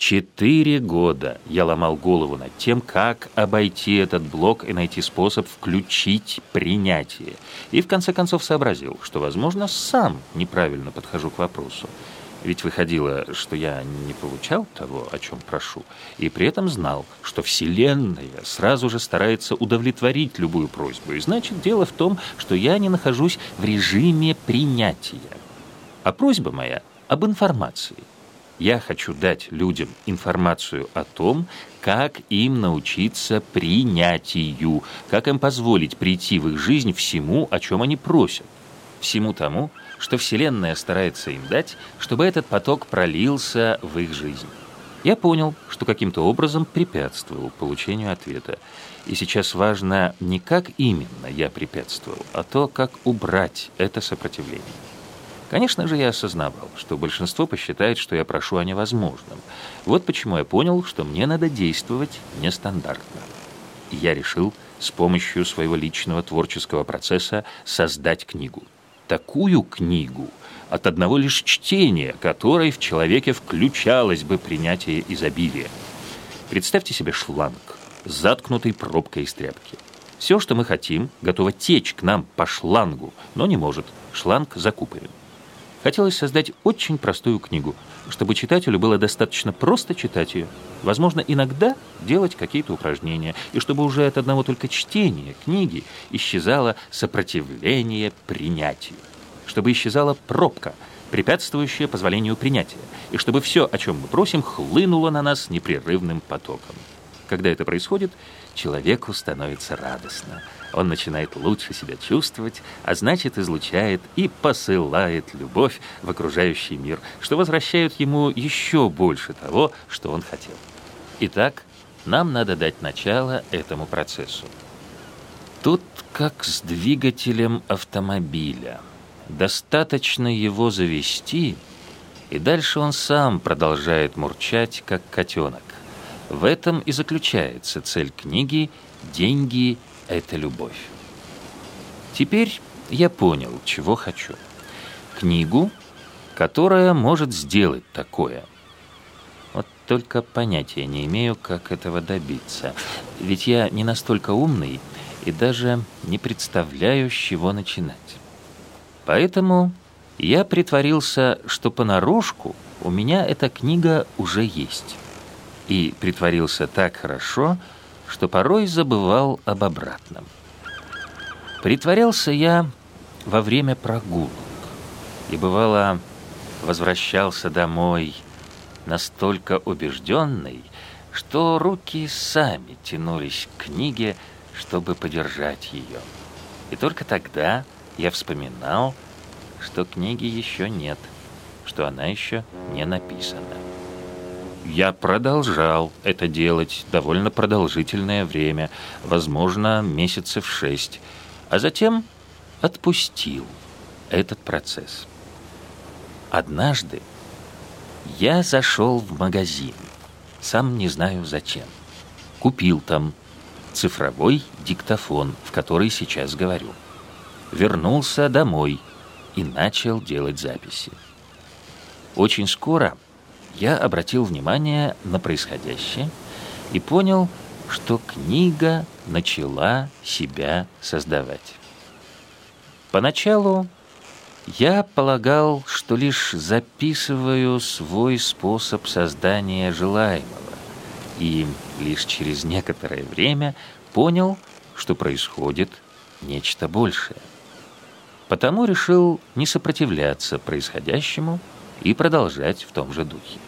Четыре года я ломал голову над тем, как обойти этот блок и найти способ включить принятие. И в конце концов сообразил, что, возможно, сам неправильно подхожу к вопросу. Ведь выходило, что я не получал того, о чем прошу, и при этом знал, что Вселенная сразу же старается удовлетворить любую просьбу. И значит, дело в том, что я не нахожусь в режиме принятия. А просьба моя об информации – я хочу дать людям информацию о том, как им научиться принятию, как им позволить прийти в их жизнь всему, о чем они просят. Всему тому, что Вселенная старается им дать, чтобы этот поток пролился в их жизнь. Я понял, что каким-то образом препятствовал получению ответа. И сейчас важно не как именно я препятствовал, а то, как убрать это сопротивление. Конечно же, я осознавал, что большинство посчитает, что я прошу о невозможном. Вот почему я понял, что мне надо действовать нестандартно. И я решил с помощью своего личного творческого процесса создать книгу. Такую книгу, от одного лишь чтения, которой в человеке включалось бы принятие изобилия. Представьте себе шланг, заткнутый пробкой из тряпки. Все, что мы хотим, готово течь к нам по шлангу, но не может. Шланг закупорен. Хотелось создать очень простую книгу, чтобы читателю было достаточно просто читать ее, возможно, иногда делать какие-то упражнения, и чтобы уже от одного только чтения книги исчезало сопротивление принятию, чтобы исчезала пробка, препятствующая позволению принятия, и чтобы все, о чем мы просим, хлынуло на нас непрерывным потоком. Когда это происходит, человеку становится радостно. Он начинает лучше себя чувствовать, а значит излучает и посылает любовь в окружающий мир, что возвращает ему еще больше того, что он хотел. Итак, нам надо дать начало этому процессу. Тут как с двигателем автомобиля. Достаточно его завести, и дальше он сам продолжает мурчать, как котенок. В этом и заключается цель книги «Деньги – это любовь». Теперь я понял, чего хочу. Книгу, которая может сделать такое. Вот только понятия не имею, как этого добиться. Ведь я не настолько умный и даже не представляю, с чего начинать. Поэтому я притворился, что понарошку у меня эта книга уже есть и притворился так хорошо, что порой забывал об обратном. Притворялся я во время прогулок, и бывало возвращался домой настолько убежденный, что руки сами тянулись к книге, чтобы подержать ее. И только тогда я вспоминал, что книги еще нет, что она еще не написана. Я продолжал это делать довольно продолжительное время, возможно, месяцев шесть, а затем отпустил этот процесс. Однажды я зашел в магазин, сам не знаю зачем. Купил там цифровой диктофон, в который сейчас говорю. Вернулся домой и начал делать записи. Очень скоро я обратил внимание на происходящее и понял, что книга начала себя создавать. Поначалу я полагал, что лишь записываю свой способ создания желаемого, и лишь через некоторое время понял, что происходит нечто большее. Потому решил не сопротивляться происходящему и продолжать в том же духе.